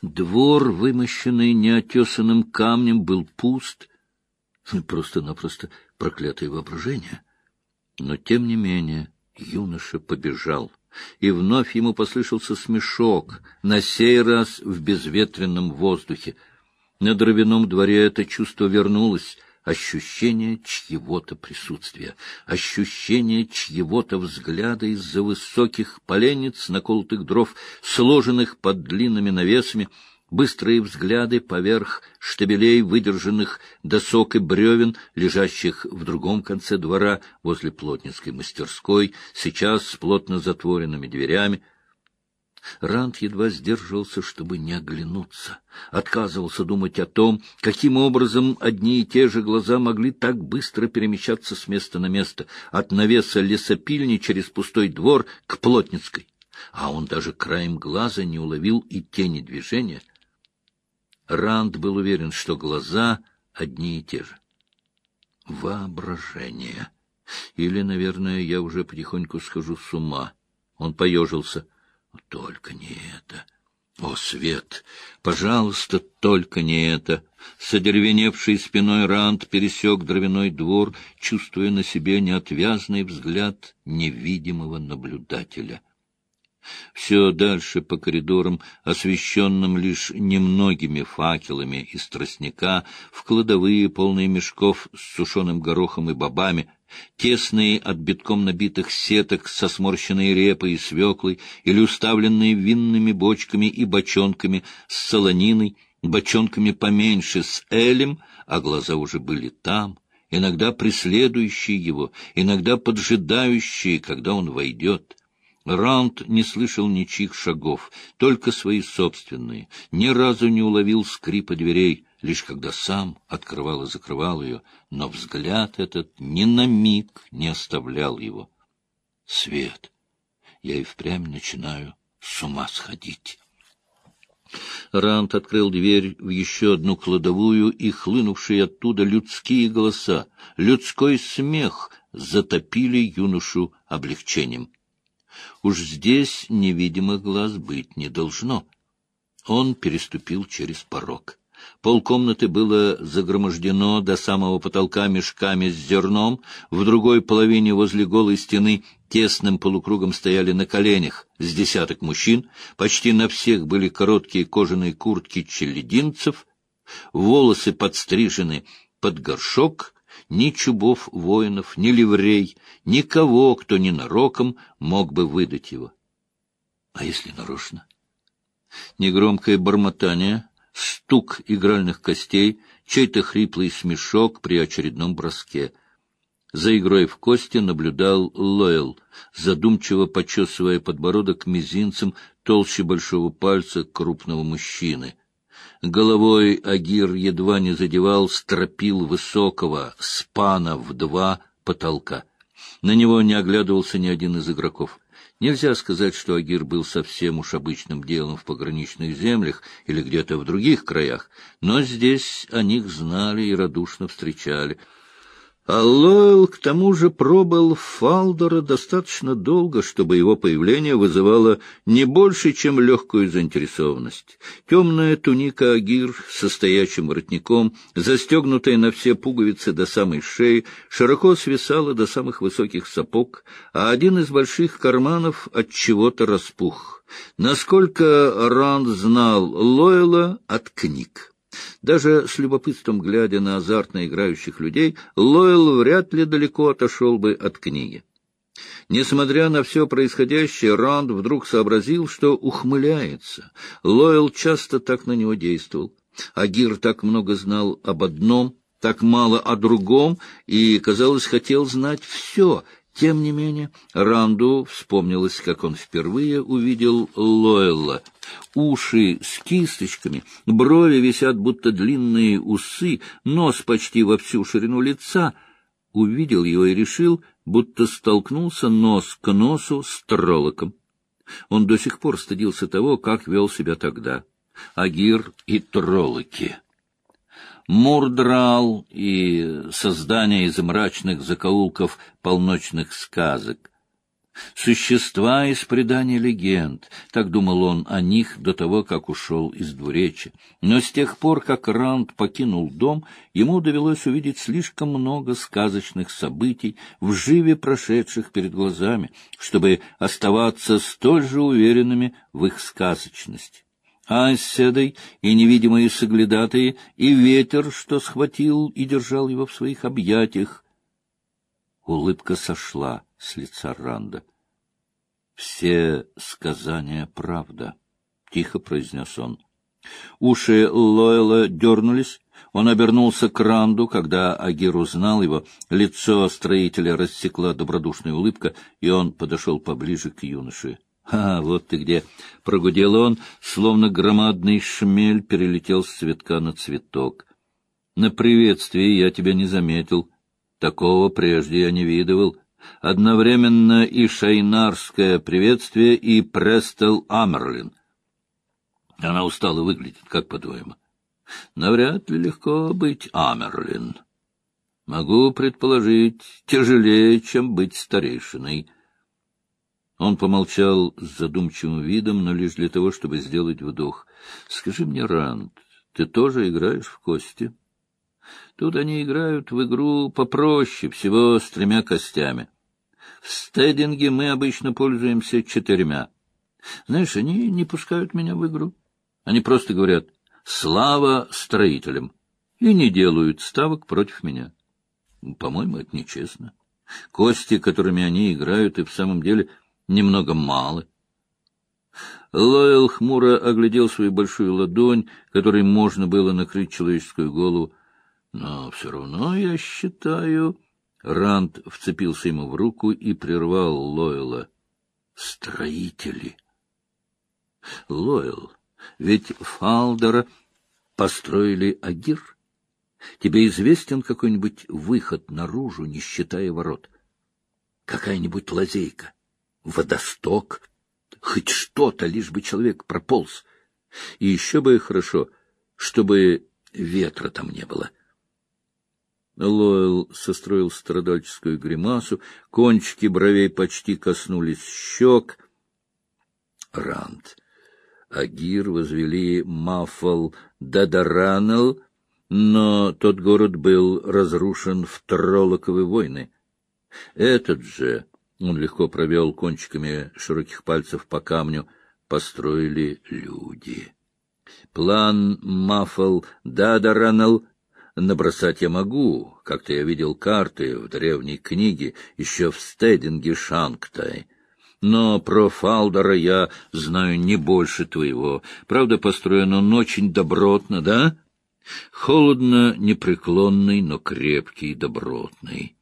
Двор, вымощенный неотесанным камнем, был пуст. Просто-напросто проклятое воображение. Но, тем не менее, юноша побежал, и вновь ему послышался смешок, на сей раз в безветренном воздухе. На дровяном дворе это чувство вернулось — ощущение чьего-то присутствия, ощущение чьего-то взгляда из-за высоких поленниц, наколотых дров, сложенных под длинными навесами, быстрые взгляды поверх штабелей, выдержанных досок и бревен, лежащих в другом конце двора возле плотницкой мастерской, сейчас с плотно затворенными дверями, Ранд едва сдерживался, чтобы не оглянуться. Отказывался думать о том, каким образом одни и те же глаза могли так быстро перемещаться с места на место, от навеса лесопильни через пустой двор к Плотницкой. А он даже краем глаза не уловил и тени движения. Ранд был уверен, что глаза одни и те же. Воображение. Или, наверное, я уже потихоньку схожу с ума. Он поежился — только не это. О, свет! Пожалуйста, только не это! С спиной Ранд пересек дровяной двор, чувствуя на себе неотвязный взгляд невидимого наблюдателя. Все дальше по коридорам, освещенным лишь немногими факелами из тростника, в кладовые, полные мешков с сушеным горохом и бобами — тесные от битком набитых сеток со сморщенной репой и свеклой или уставленные винными бочками и бочонками с солониной, бочонками поменьше с элем, а глаза уже были там, иногда преследующие его, иногда поджидающие, когда он войдет. Раунд не слышал ничьих шагов, только свои собственные, ни разу не уловил скрипа дверей — лишь когда сам открывал и закрывал ее, но взгляд этот ни на миг не оставлял его. Свет! Я и впрямь начинаю с ума сходить. Рант открыл дверь в еще одну кладовую, и хлынувшие оттуда людские голоса, людской смех затопили юношу облегчением. Уж здесь невидимых глаз быть не должно. Он переступил через порог. Полкомнаты было загромождено до самого потолка мешками с зерном, в другой половине возле голой стены тесным полукругом стояли на коленях с десяток мужчин, почти на всех были короткие кожаные куртки челединцев, волосы подстрижены под горшок, ни чубов воинов, ни ливрей, никого, кто ненароком мог бы выдать его. А если нарочно? Негромкое бормотание — стук игральных костей, чей-то хриплый смешок при очередном броске. За игрой в кости наблюдал Лойл, задумчиво почесывая подбородок мизинцем толще большого пальца крупного мужчины. Головой Агир едва не задевал стропил высокого спана в два потолка. На него не оглядывался ни один из игроков. Нельзя сказать, что Агир был совсем уж обычным делом в пограничных землях или где-то в других краях, но здесь о них знали и радушно встречали — а Лойл, к тому же, пробыл Фалдора достаточно долго, чтобы его появление вызывало не больше, чем легкую заинтересованность. Темная туника Агир со стоячим воротником, застегнутая на все пуговицы до самой шеи, широко свисала до самых высоких сапог, а один из больших карманов от чего-то распух. Насколько Ранд знал Лойла от книг. Даже с любопытством глядя на азартно играющих людей, Лойл вряд ли далеко отошел бы от книги. Несмотря на все происходящее, Ранд вдруг сообразил, что ухмыляется. Лойл часто так на него действовал. Агир так много знал об одном, так мало о другом, и, казалось, хотел знать все — тем не менее, Ранду вспомнилось, как он впервые увидел Лойла. Уши с кисточками, брови висят, будто длинные усы, нос почти во всю ширину лица. Увидел его и решил, будто столкнулся нос к носу с троллоком. Он до сих пор стыдился того, как вел себя тогда. Агир и троллоки. Мурдрал и создание из мрачных закоулков полночных сказок. Существа из преданий легенд. Так думал он о них до того, как ушел из двуречи. Но с тех пор, как Ранд покинул дом, ему довелось увидеть слишком много сказочных событий, вживе прошедших перед глазами, чтобы оставаться столь же уверенными в их сказочности. Айседой и невидимые соглядатые, и ветер, что схватил и держал его в своих объятиях. Улыбка сошла с лица Ранда. — Все сказания — правда, — тихо произнес он. Уши Лойла дернулись. Он обернулся к Ранду, когда Агир узнал его. Лицо строителя рассекла добродушная улыбка, и он подошел поближе к юноше. — А, вот ты где! — прогудел он, словно громадный шмель перелетел с цветка на цветок. — На приветствие я тебя не заметил. Такого прежде я не видывал. Одновременно и шайнарское приветствие, и Престел Амерлин. Она устала выглядит, как по-твоему? Навряд ли легко быть Амерлин. Могу предположить, тяжелее, чем быть старейшиной. Он помолчал с задумчивым видом, но лишь для того, чтобы сделать вдох. — Скажи мне, Ранд, ты тоже играешь в кости? Тут они играют в игру попроще, всего с тремя костями. В стединге мы обычно пользуемся четырьмя. Знаешь, они не пускают меня в игру. Они просто говорят «Слава строителям!» и не делают ставок против меня. По-моему, это нечестно. Кости, которыми они играют, и в самом деле немного малы. Лойл хмуро оглядел свою большую ладонь, которой можно было накрыть человеческую голову. Но все равно я считаю... Ранд вцепился ему в руку и прервал Лойла. «Строители!» «Лойл, ведь Фалдера построили Агир. Тебе известен какой-нибудь выход наружу, не считая ворот? Какая-нибудь лазейка? Водосток? Хоть что-то, лишь бы человек прополз. И еще бы хорошо, чтобы ветра там не было». Лойл состроил страдальческую гримасу, кончики бровей почти коснулись щек. Ранд. Агир возвели Мафал Дадаранел, но тот город был разрушен в Троллоковы войны. Этот же, он легко провел кончиками широких пальцев по камню, построили люди. План Мафал Дадаранел Набросать я могу, как-то я видел карты в древней книге, еще в стединге Шанктай. Но про Фалдора я знаю не больше твоего. Правда, построен он очень добротно, да? Холодно, непреклонный, но крепкий, добротный.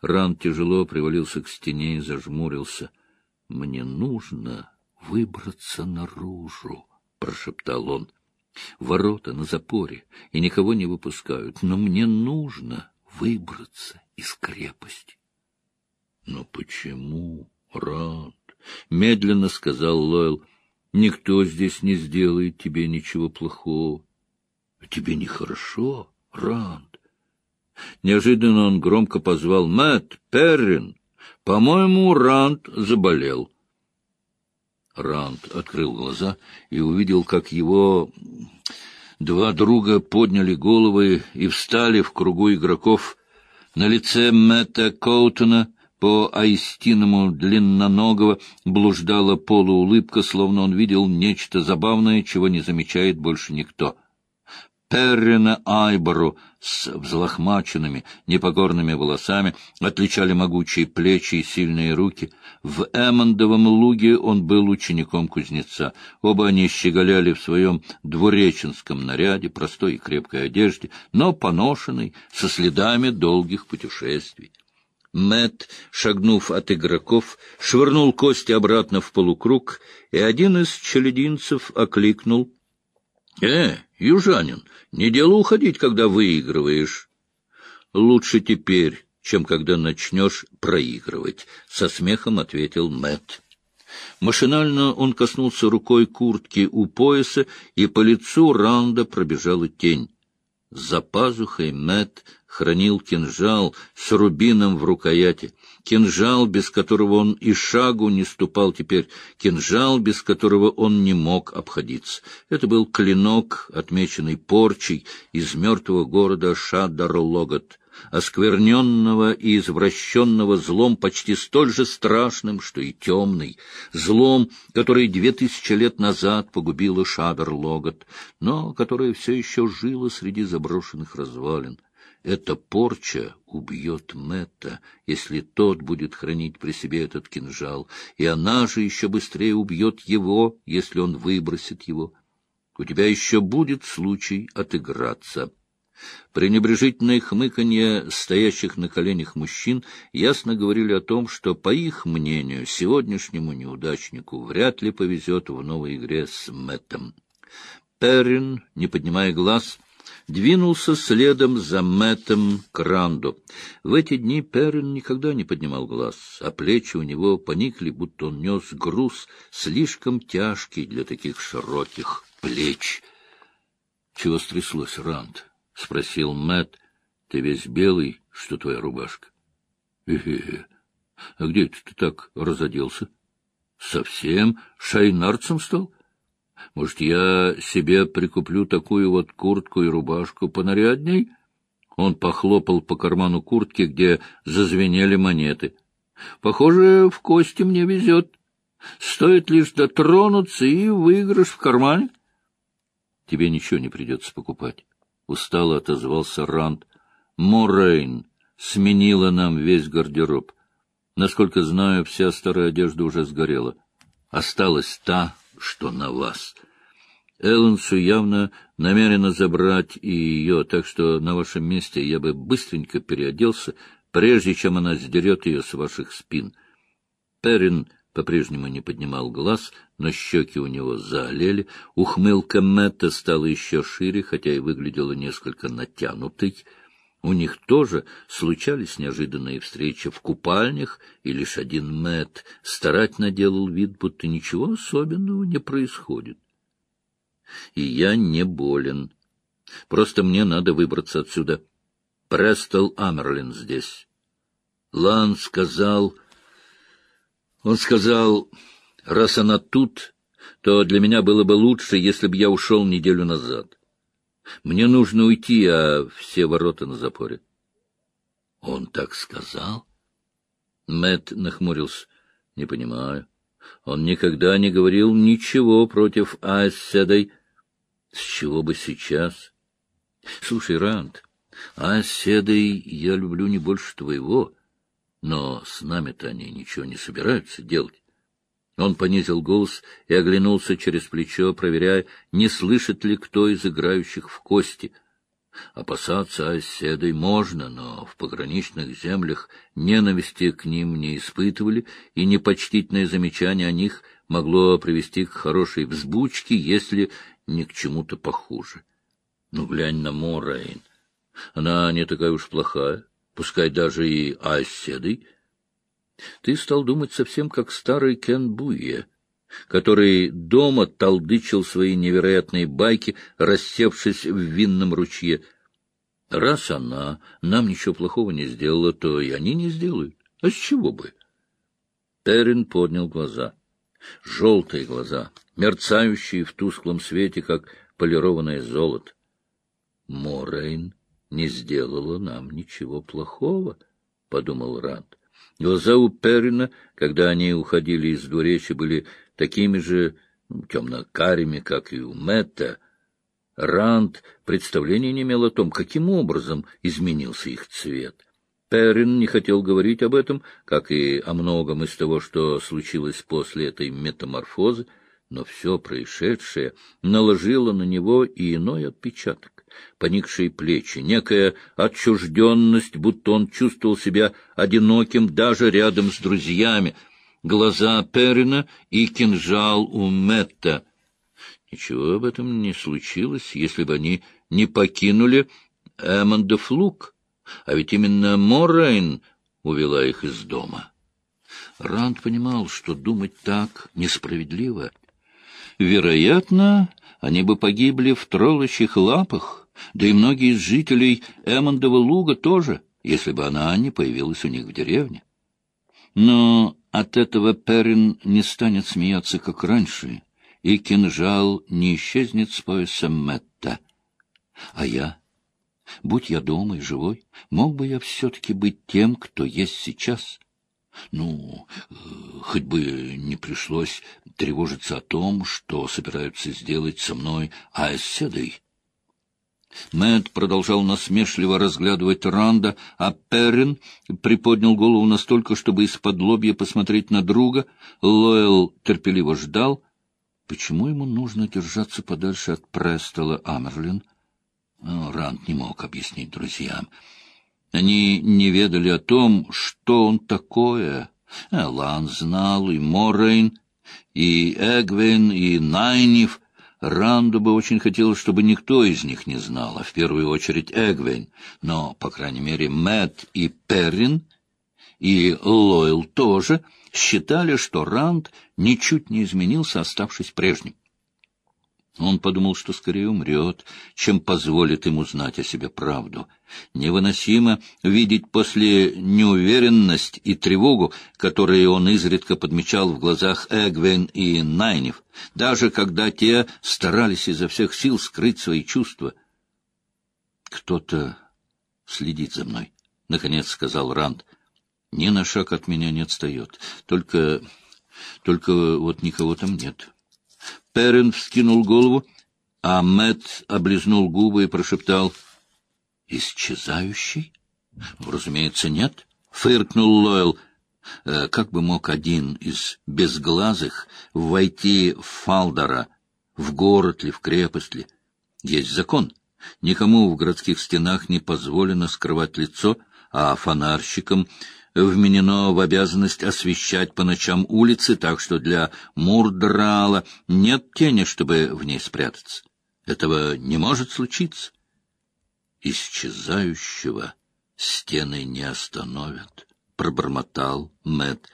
Ран тяжело привалился к стене и зажмурился. — Мне нужно выбраться наружу, — прошептал он. Ворота на запоре, и никого не выпускают, но мне нужно выбраться из крепости. — Но почему, Ранд? — медленно сказал Лойл. — Никто здесь не сделает тебе ничего плохого. — Тебе нехорошо, Ранд? Неожиданно он громко позвал Мэтт Перрин. По-моему, Ранд заболел. Ранд открыл глаза и увидел, как его два друга подняли головы и встали в кругу игроков. На лице Мэтта Коутона по аистиному длинноногого блуждала полуулыбка, словно он видел нечто забавное, чего не замечает больше никто — Перрина Айбору с взлохмаченными, непокорными волосами отличали могучие плечи и сильные руки. В Эммондовом луге он был учеником кузнеца. Оба они щеголяли в своем двуреченском наряде, простой и крепкой одежде, но поношенной, со следами долгих путешествий. Мэт, шагнув от игроков, швырнул кости обратно в полукруг, и один из челединцев окликнул —— Э, южанин, не дело уходить, когда выигрываешь. — Лучше теперь, чем когда начнешь проигрывать, — со смехом ответил Мэт. Машинально он коснулся рукой куртки у пояса, и по лицу Ранда пробежала тень. За пазухой Мэт хранил кинжал с рубином в рукояти. Кинжал, без которого он и шагу не ступал теперь, кинжал, без которого он не мог обходиться. Это был клинок, отмеченный порчей из мертвого города Шадар-Логот, оскверненного и извращенного злом почти столь же страшным, что и темный, злом, который две тысячи лет назад погубило Шадар-Логот, но которое все еще жило среди заброшенных развалин. Эта порча убьет Мэтта, если тот будет хранить при себе этот кинжал, и она же еще быстрее убьет его, если он выбросит его. У тебя еще будет случай отыграться. Пренебрежительное хмыканье стоящих на коленях мужчин ясно говорили о том, что, по их мнению, сегодняшнему неудачнику вряд ли повезет в новой игре с Мэттом. Перрин, не поднимая глаз, — двинулся следом за Мэттом Кранду. В эти дни Перрин никогда не поднимал глаз, а плечи у него поникли, будто он нес груз, слишком тяжкий для таких широких плеч. — Чего стряслось, Ранд? — спросил Мэтт. — Ты весь белый, что твоя рубашка? Э — А где это ты так разоделся? — Совсем шайнарцем стал? — может, я себе прикуплю такую вот куртку и рубашку понарядней? Он похлопал по карману куртки, где зазвенели монеты. Похоже, в кости мне везет. Стоит лишь дотронуться, и выигрыш в кармане. Тебе ничего не придется покупать. Устало отозвался Ранд. Морейн сменила нам весь гардероб. Насколько знаю, вся старая одежда уже сгорела. Осталась та, что на вас. Элленсу явно намерена забрать и ее, так что на вашем месте я бы быстренько переоделся, прежде чем она сдерет ее с ваших спин. Перин по-прежнему не поднимал глаз, но щеки у него заолели, ухмылка Мэтта стала еще шире, хотя и выглядела несколько натянутой. У них тоже случались неожиданные встречи в купальнях, и лишь один Мэтт старательно делал вид, будто ничего особенного не происходит. И я не болен. Просто мне надо выбраться отсюда. Престол Амерлин здесь. Лан сказал... Он сказал, раз она тут, то для меня было бы лучше, если бы я ушел неделю назад. Мне нужно уйти, а все ворота на запоре. Он так сказал? Мэт нахмурился. Не понимаю. Он никогда не говорил ничего против Айседой. С чего бы сейчас? Слушай, Ранд, Айседой я люблю не больше твоего, но с нами-то они ничего не собираются делать. Он понизил голос и оглянулся через плечо, проверяя, не слышит ли кто из играющих в кости. Опасаться оседой можно, но в пограничных землях ненависти к ним не испытывали, и непочтительное замечание о них могло привести к хорошей взбучке, если не к чему-то похуже. Ну, глянь на Морейн. Она не такая уж плохая, пускай даже и оседой — ты стал думать совсем как старый Кен Буе, который дома толдычил свои невероятные байки, рассевшись в винном ручье. Раз она нам ничего плохого не сделала, то и они не сделают. А с чего бы? Террин поднял глаза. Желтые глаза, мерцающие в тусклом свете, как полированное золото. Морейн не сделала нам ничего плохого, — подумал Ранд. Глаза у Перрина, когда они уходили из двуречи, были такими же ну, темно-карими, как и у Мэтта. Ранд представления не имел о том, каким образом изменился их цвет. Перрин не хотел говорить об этом, как и о многом из того, что случилось после этой метаморфозы, но все происшедшее наложило на него и иной отпечаток поникшие плечи, некая отчужденность, будто он чувствовал себя одиноким даже рядом с друзьями, глаза Перина и кинжал у Мэтта. Ничего об этом не случилось, если бы они не покинули Эммонда Флук, а ведь именно Моррейн увела их из дома. Ранд понимал, что думать так несправедливо. Вероятно, они бы погибли в троллочьих лапах, да и многие из жителей Эммондова луга тоже, если бы она не появилась у них в деревне. Но от этого Перин не станет смеяться, как раньше, и кинжал не исчезнет с пояса Мэтта. А я? Будь я дома и живой, мог бы я все-таки быть тем, кто есть сейчас. Ну, э, хоть бы не пришлось тревожиться о том, что собираются сделать со мной Аэсседой. Мэтт продолжал насмешливо разглядывать Ранда, а Перрин приподнял голову настолько, чтобы из-под лобья посмотреть на друга. Лоэл терпеливо ждал. Почему ему нужно держаться подальше от Престола Амерлин? Ну, Ранд не мог объяснить друзьям. Они не ведали о том, что он такое. Лан знал, и Моррейн, и Эгвин, и Найниф — Ранду бы очень хотелось, чтобы никто из них не знал, а в первую очередь Эгвейн, но, по крайней мере, Мэтт и Перрин и Лойл тоже считали, что Ранд ничуть не изменился, оставшись прежним. Он подумал, что скорее умрет, чем позволит ему знать о себе правду. Невыносимо видеть после неуверенность и тревогу, которые он изредка подмечал в глазах Эгвен и Найнев, даже когда те старались изо всех сил скрыть свои чувства. «Кто-то следит за мной», — наконец сказал Ранд. «Ни на шаг от меня не отстает. Только... только вот никого там нет». Перрин вскинул голову, а Мэтт облизнул губы и прошептал «Исчезающий?» «Разумеется, нет», — фыркнул Лойл. «Э, «Как бы мог один из безглазых войти в Фалдора, в город ли, в крепость ли? Есть закон. Никому в городских стенах не позволено скрывать лицо, а фонарщикам вменено в обязанность освещать по ночам улицы, так что для Мурдрала нет тени, чтобы в ней спрятаться. Этого не может случиться. Исчезающего стены не остановят, — пробормотал Мэт.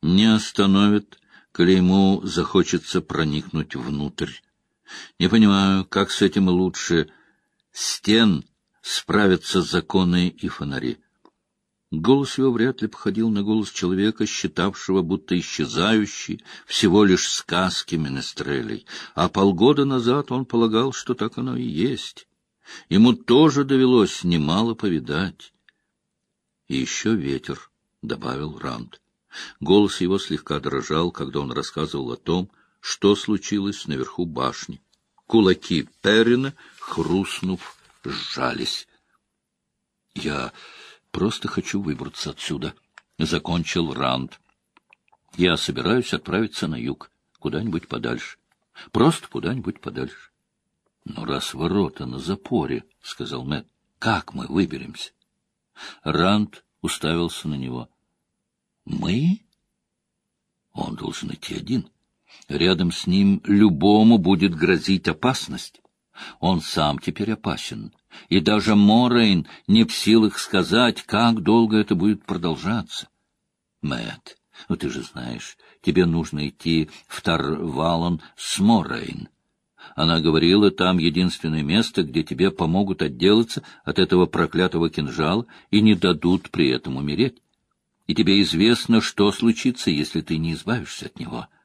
Не остановят, коли ему захочется проникнуть внутрь. Не понимаю, как с этим лучше стен справятся законы и фонари. Голос его вряд ли походил на голос человека, считавшего, будто исчезающий всего лишь сказки Менестрелей, а полгода назад он полагал, что так оно и есть. Ему тоже довелось немало повидать. И еще ветер, — добавил Ранд. Голос его слегка дрожал, когда он рассказывал о том, что случилось наверху башни. Кулаки Перрина, хрустнув, сжались. — Я просто хочу выбраться отсюда, — закончил Ранд. Я собираюсь отправиться на юг, куда-нибудь подальше. Просто куда-нибудь подальше. — Но раз ворота на запоре, — сказал Мэтт, — как мы выберемся? Ранд уставился на него. — Мы? Он должен идти один. Рядом с ним любому будет грозить опасность. Он сам теперь опасен и даже Морейн не в силах сказать, как долго это будет продолжаться. Мэт, ну ты же знаешь, тебе нужно идти в Тарвалон с Морейн. Она говорила, там единственное место, где тебе помогут отделаться от этого проклятого кинжала и не дадут при этом умереть. И тебе известно, что случится, если ты не избавишься от него. —